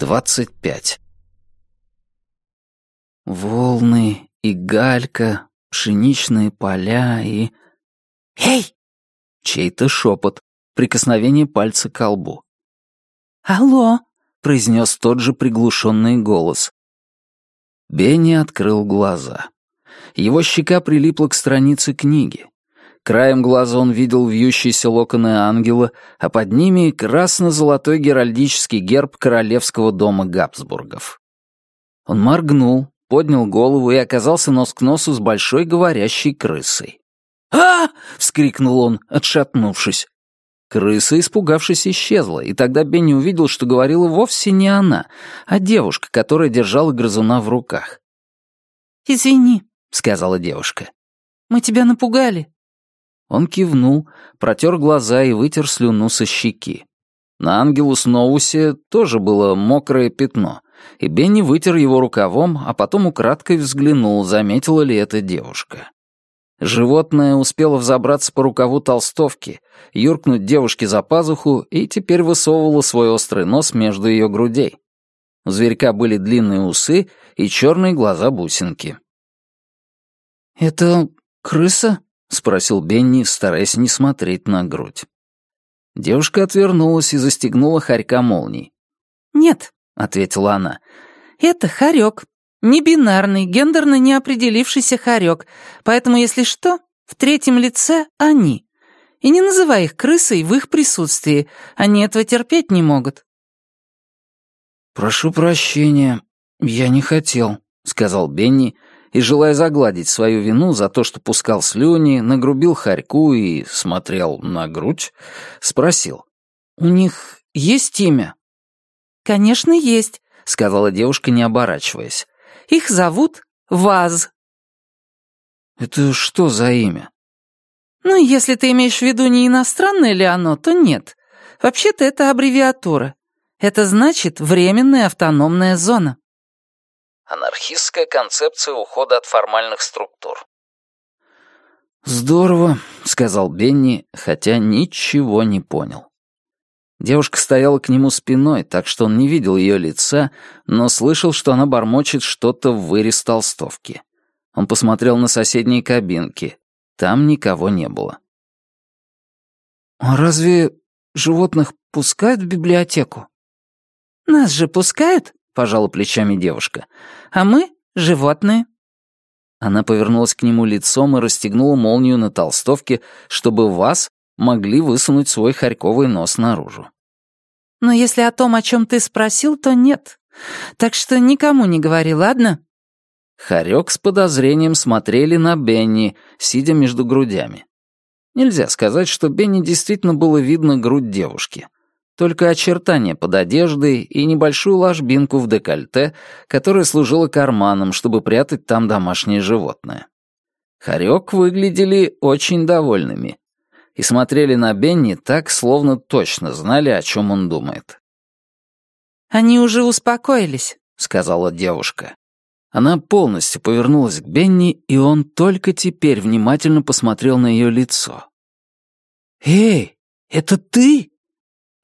двадцать пять. Волны и галька, пшеничные поля и... «Эй!» Чей-то шепот, прикосновение пальца к колбу. «Алло!» — произнес тот же приглушенный голос. Бенни открыл глаза. Его щека прилипла к странице книги. Краем глаза он видел вьющиеся локоны ангела, а под ними красно-золотой геральдический герб королевского дома Габсбургов. Он моргнул, поднял голову и оказался нос к носу с большой говорящей крысой. а вскрикнул он, отшатнувшись. Крыса, испугавшись, исчезла, и тогда Бенни увидел, что говорила вовсе не она, а девушка, которая держала грызуна в руках. «Извини», — сказала девушка. «Мы тебя напугали». Он кивнул, протер глаза и вытер слюну со щеки. На Ангелус Новусе тоже было мокрое пятно, и Бенни вытер его рукавом, а потом украдкой взглянул, заметила ли это девушка. Животное успело взобраться по рукаву толстовки, юркнуть девушке за пазуху и теперь высовывало свой острый нос между ее грудей. У зверька были длинные усы и черные глаза-бусинки. «Это крыса?» — спросил Бенни, стараясь не смотреть на грудь. Девушка отвернулась и застегнула хорька молнией. «Нет», — ответила она, — «это хорек. Не-бинарный, гендерно неопределившийся хорек, поэтому, если что, в третьем лице они. И не называй их крысой в их присутствии, они этого терпеть не могут». «Прошу прощения, я не хотел», — сказал Бенни, и, желая загладить свою вину за то, что пускал слюни, нагрубил хорьку и смотрел на грудь, спросил. «У них есть имя?» «Конечно, есть», — сказала девушка, не оборачиваясь. Их зовут Ваз». «Это что за имя?» «Ну, если ты имеешь в виду не иностранное ли оно, то нет. Вообще-то это аббревиатура. Это значит «временная автономная зона». Анархистская концепция ухода от формальных структур. «Здорово», — сказал Бенни, хотя ничего не понял. Девушка стояла к нему спиной, так что он не видел ее лица, но слышал, что она бормочет что-то в вырез толстовки. Он посмотрел на соседние кабинки. Там никого не было. «А разве животных пускают в библиотеку?» «Нас же пускают», — пожала плечами девушка. «А мы — животные». Она повернулась к нему лицом и расстегнула молнию на толстовке, чтобы вас могли высунуть свой хорьковый нос наружу. «Но если о том, о чем ты спросил, то нет. Так что никому не говори, ладно?» Хорек с подозрением смотрели на Бенни, сидя между грудями. Нельзя сказать, что Бенни действительно было видно грудь девушки. Только очертания под одеждой и небольшую ложбинку в декольте, которая служила карманом, чтобы прятать там домашнее животное. Хорек выглядели очень довольными и смотрели на Бенни так, словно точно знали, о чем он думает. «Они уже успокоились», — сказала девушка. Она полностью повернулась к Бенни, и он только теперь внимательно посмотрел на ее лицо. «Эй, это ты?»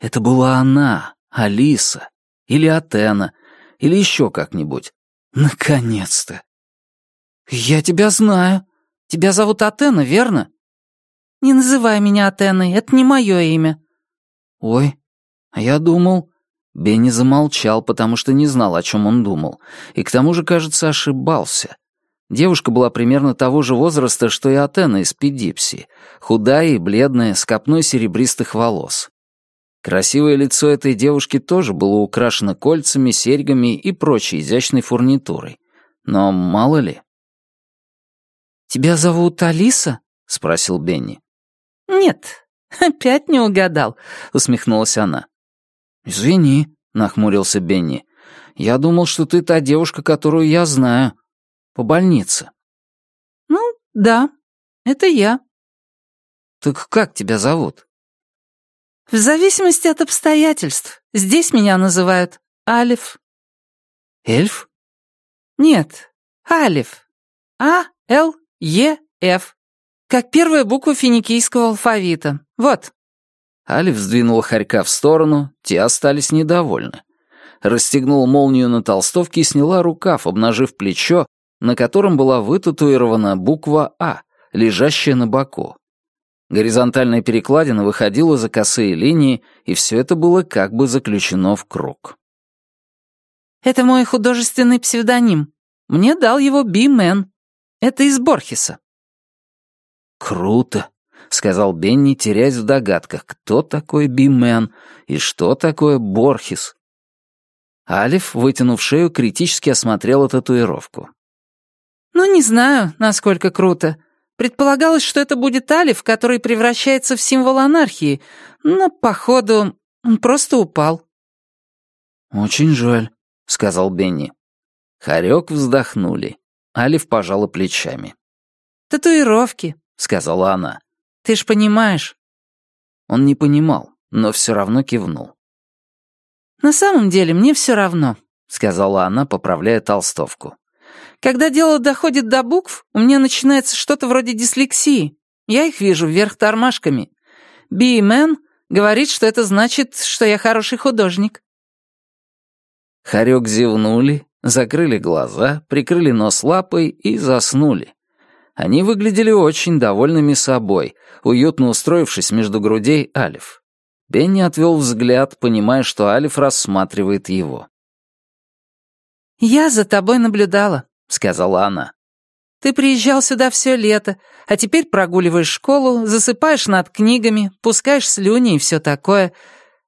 Это была она, Алиса, или Атена, или еще как-нибудь. Наконец-то! «Я тебя знаю. Тебя зовут Атена, верно?» «Не называй меня Атеной, это не мое имя». «Ой, а я думал...» Бенни замолчал, потому что не знал, о чем он думал, и к тому же, кажется, ошибался. Девушка была примерно того же возраста, что и Атена из Педипси, худая и бледная, с копной серебристых волос. Красивое лицо этой девушки тоже было украшено кольцами, серьгами и прочей изящной фурнитурой. Но мало ли. «Тебя зовут Алиса?» — спросил Бенни. «Нет, опять не угадал», — усмехнулась она. «Извини», — нахмурился Бенни. «Я думал, что ты та девушка, которую я знаю. По больнице». «Ну, да, это я». «Так как тебя зовут?» «В зависимости от обстоятельств. Здесь меня называют Алиф». «Эльф?» «Нет, Алиф. А-Л-Е-Ф. Как первая буква финикийского алфавита. Вот». Алиф сдвинула хорька в сторону, те остались недовольны. расстегнула молнию на толстовке и сняла рукав, обнажив плечо, на котором была вытатуирована буква «А», лежащая на боку. Горизонтальная перекладина выходила за косые линии, и все это было как бы заключено в круг. «Это мой художественный псевдоним. Мне дал его Би-Мэн. Это из Борхеса». «Круто», — сказал Бенни, теряясь в догадках, кто такой Би-Мэн и что такое Борхес. Алиф, вытянув шею, критически осмотрела татуировку. «Ну, не знаю, насколько круто. Предполагалось, что это будет Алиф, который превращается в символ анархии, но, походу, он просто упал». «Очень жаль», — сказал Бенни. Хорек вздохнули. Алиф пожала плечами. «Татуировки», — сказала она. «Ты ж понимаешь». Он не понимал, но все равно кивнул. «На самом деле мне все равно», — сказала она, поправляя толстовку. Когда дело доходит до букв, у меня начинается что-то вроде дислексии. Я их вижу вверх тормашками. Би Мэн говорит, что это значит, что я хороший художник. Хорек зевнули, закрыли глаза, прикрыли нос лапой и заснули. Они выглядели очень довольными собой, уютно устроившись между грудей Алиф. Бенни отвел взгляд, понимая, что Алиф рассматривает его. «Я за тобой наблюдала», — сказала она. «Ты приезжал сюда все лето, а теперь прогуливаешь школу, засыпаешь над книгами, пускаешь слюни и все такое.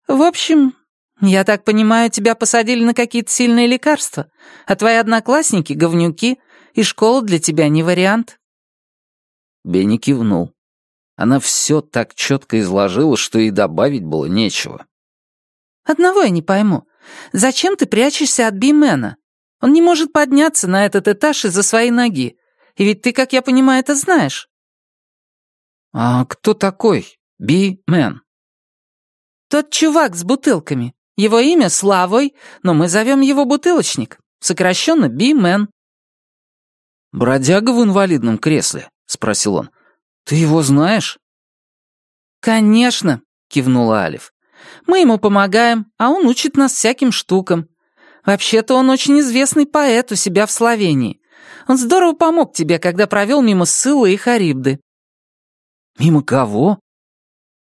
В общем, я так понимаю, тебя посадили на какие-то сильные лекарства, а твои одноклассники — говнюки, и школа для тебя не вариант». Бенни кивнул. Она все так четко изложила, что и добавить было нечего. «Одного я не пойму. Зачем ты прячешься от Бимена? Он не может подняться на этот этаж из-за своей ноги. И ведь ты, как я понимаю, это знаешь». «А кто такой Би-мен?» «Тот чувак с бутылками. Его имя Славой, но мы зовем его Бутылочник. Сокращенно Би-мен». «Бродяга в инвалидном кресле?» — спросил он. «Ты его знаешь?» «Конечно», — кивнула Алиф. «Мы ему помогаем, а он учит нас всяким штукам. Вообще-то он очень известный поэт у себя в Словении. Он здорово помог тебе, когда провел мимо Ссылы и Харибды». «Мимо кого?»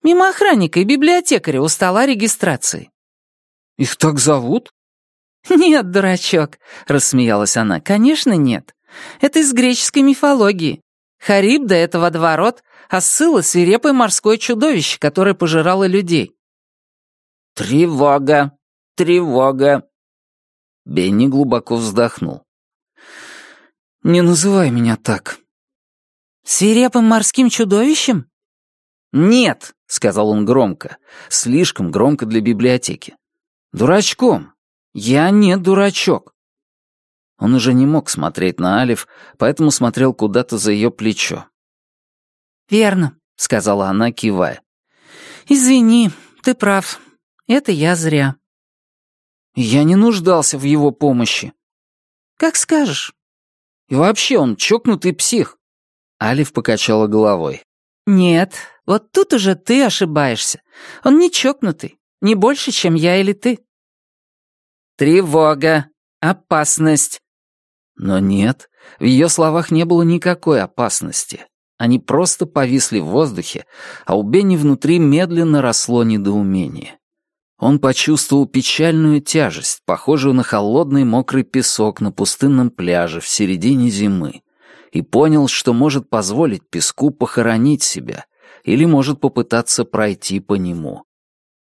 «Мимо охранника и библиотекаря у стола регистрации». «Их так зовут?» «Нет, дурачок», — рассмеялась она. «Конечно, нет. Это из греческой мифологии. Харибда — это водоворот, а Ссыла — свирепое морское чудовище, которое пожирало людей». «Тревога! Тревога!» Бенни глубоко вздохнул. «Не называй меня так». «Свирепым морским чудовищем?» «Нет», — сказал он громко, слишком громко для библиотеки. «Дурачком. Я не дурачок». Он уже не мог смотреть на Алиф, поэтому смотрел куда-то за ее плечо. «Верно», — сказала она, кивая. «Извини, ты прав. Это я зря». Я не нуждался в его помощи. Как скажешь. И вообще он чокнутый псих. Алиф покачала головой. Нет, вот тут уже ты ошибаешься. Он не чокнутый, не больше, чем я или ты. Тревога, опасность. Но нет, в ее словах не было никакой опасности. Они просто повисли в воздухе, а у Бенни внутри медленно росло недоумение. Он почувствовал печальную тяжесть, похожую на холодный мокрый песок на пустынном пляже в середине зимы, и понял, что может позволить песку похоронить себя или может попытаться пройти по нему.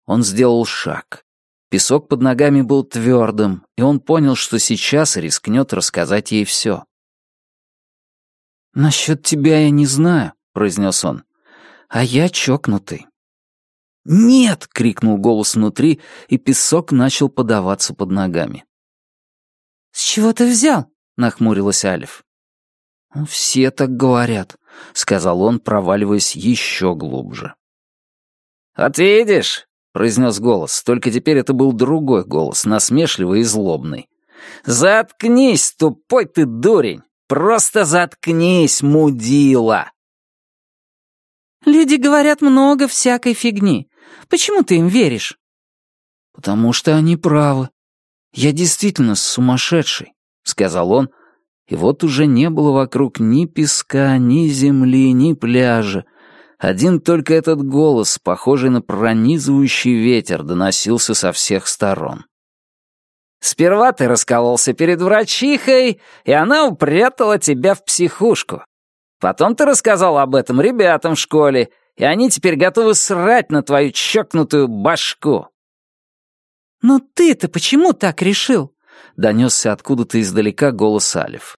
Он сделал шаг. Песок под ногами был твердым, и он понял, что сейчас рискнет рассказать ей все. «Насчет тебя я не знаю», — произнес он. «А я чокнутый. «Нет!» — крикнул голос внутри, и песок начал подаваться под ногами. «С чего ты взял?» — нахмурилась Алиф. «Ну, «Все так говорят», — сказал он, проваливаясь еще глубже. «Вот видишь», — произнес голос, только теперь это был другой голос, насмешливый и злобный. «Заткнись, тупой ты дурень! Просто заткнись, мудила!» «Люди говорят много всякой фигни. Почему ты им веришь?» «Потому что они правы». «Я действительно сумасшедший», — сказал он, и вот уже не было вокруг ни песка, ни земли, ни пляжа. Один только этот голос, похожий на пронизывающий ветер, доносился со всех сторон. «Сперва ты раскололся перед врачихой, и она упрятала тебя в психушку. Потом ты рассказал об этом ребятам в школе, и они теперь готовы срать на твою чокнутую башку». «Но ты-то почему так решил?» — донесся откуда-то издалека голос Алиф.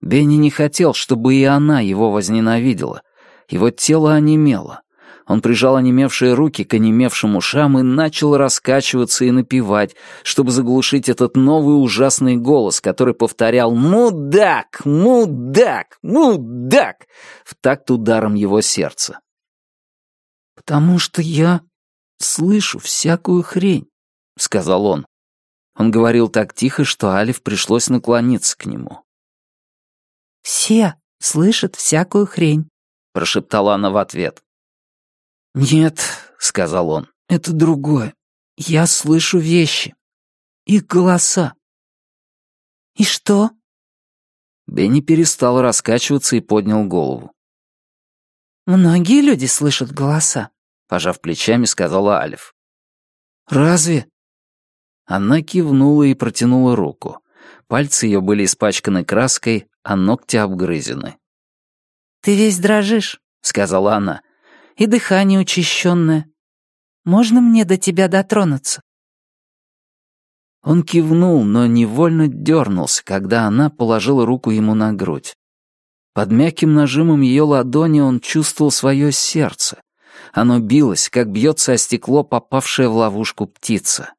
Бенни не хотел, чтобы и она его возненавидела. Его тело онемело. Он прижал онемевшие руки к онемевшим ушам и начал раскачиваться и напевать, чтобы заглушить этот новый ужасный голос, который повторял «Мудак! Мудак! Мудак!» в такт ударом его сердца. «Потому что я слышу всякую хрень», — сказал он. Он говорил так тихо, что Алиф пришлось наклониться к нему. «Все слышат всякую хрень», — прошептала она в ответ. «Нет», — сказал он, — «это другое. Я слышу вещи. Их голоса». «И что?» Бенни перестал раскачиваться и поднял голову. «Многие люди слышат голоса», — пожав плечами, сказала Алиф. «Разве?» Она кивнула и протянула руку. Пальцы ее были испачканы краской, а ногти обгрызены. «Ты весь дрожишь», — сказала она и дыхание учащенное. Можно мне до тебя дотронуться?» Он кивнул, но невольно дернулся, когда она положила руку ему на грудь. Под мягким нажимом ее ладони он чувствовал свое сердце. Оно билось, как бьется о стекло попавшая в ловушку птица.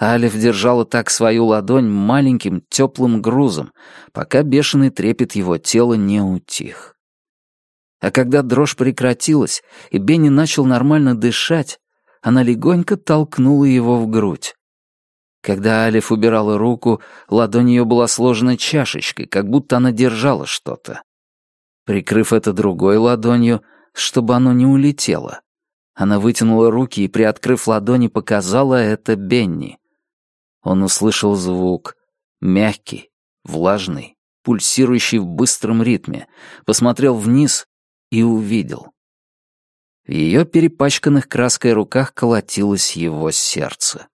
Алиф держала так свою ладонь маленьким теплым грузом, пока бешеный трепет его тела не утих. А когда дрожь прекратилась, и Бенни начал нормально дышать, она легонько толкнула его в грудь. Когда Алиф убирала руку, ладонь ее была сложена чашечкой, как будто она держала что-то. Прикрыв это другой ладонью, чтобы оно не улетело, она вытянула руки и, приоткрыв ладони, показала это Бенни. Он услышал звук, мягкий, влажный, пульсирующий в быстром ритме, посмотрел вниз и увидел. В ее перепачканных краской руках колотилось его сердце.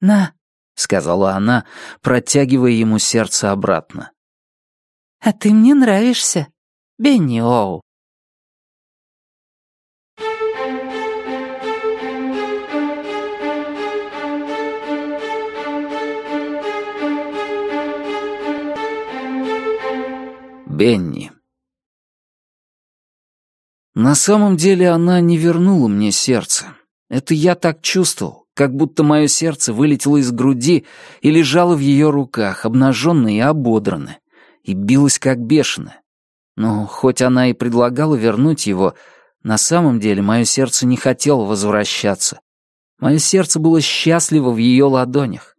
«На», — сказала она, протягивая ему сердце обратно. «А ты мне нравишься, Бенни Оу». Бенни. На самом деле она не вернула мне сердце. Это я так чувствовал, как будто мое сердце вылетело из груди и лежало в ее руках, обнаженное и ободранное, и билось как бешеное. Но хоть она и предлагала вернуть его, на самом деле мое сердце не хотело возвращаться. Мое сердце было счастливо в ее ладонях.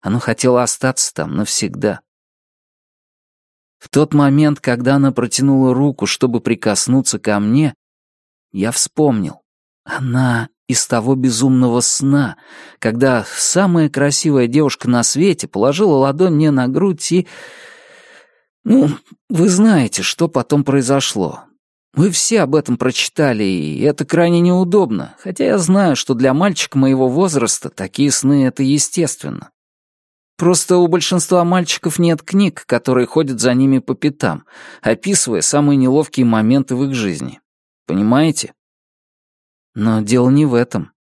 Оно хотело остаться там навсегда. В тот момент, когда она протянула руку, чтобы прикоснуться ко мне, я вспомнил. Она из того безумного сна, когда самая красивая девушка на свете положила ладонь мне на грудь и... Ну, вы знаете, что потом произошло. Вы все об этом прочитали, и это крайне неудобно, хотя я знаю, что для мальчика моего возраста такие сны — это естественно. Просто у большинства мальчиков нет книг, которые ходят за ними по пятам, описывая самые неловкие моменты в их жизни. Понимаете? Но дело не в этом.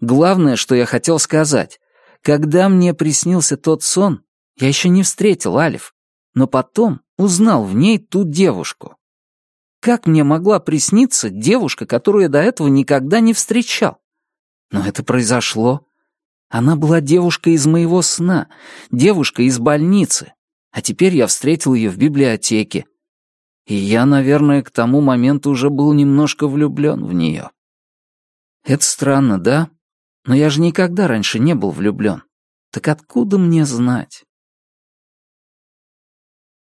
Главное, что я хотел сказать. Когда мне приснился тот сон, я еще не встретил Алиф, но потом узнал в ней ту девушку. Как мне могла присниться девушка, которую я до этого никогда не встречал? Но это произошло. Она была девушкой из моего сна, девушка из больницы. А теперь я встретил ее в библиотеке. И я, наверное, к тому моменту уже был немножко влюблен в нее. Это странно, да? Но я же никогда раньше не был влюблен. Так откуда мне знать?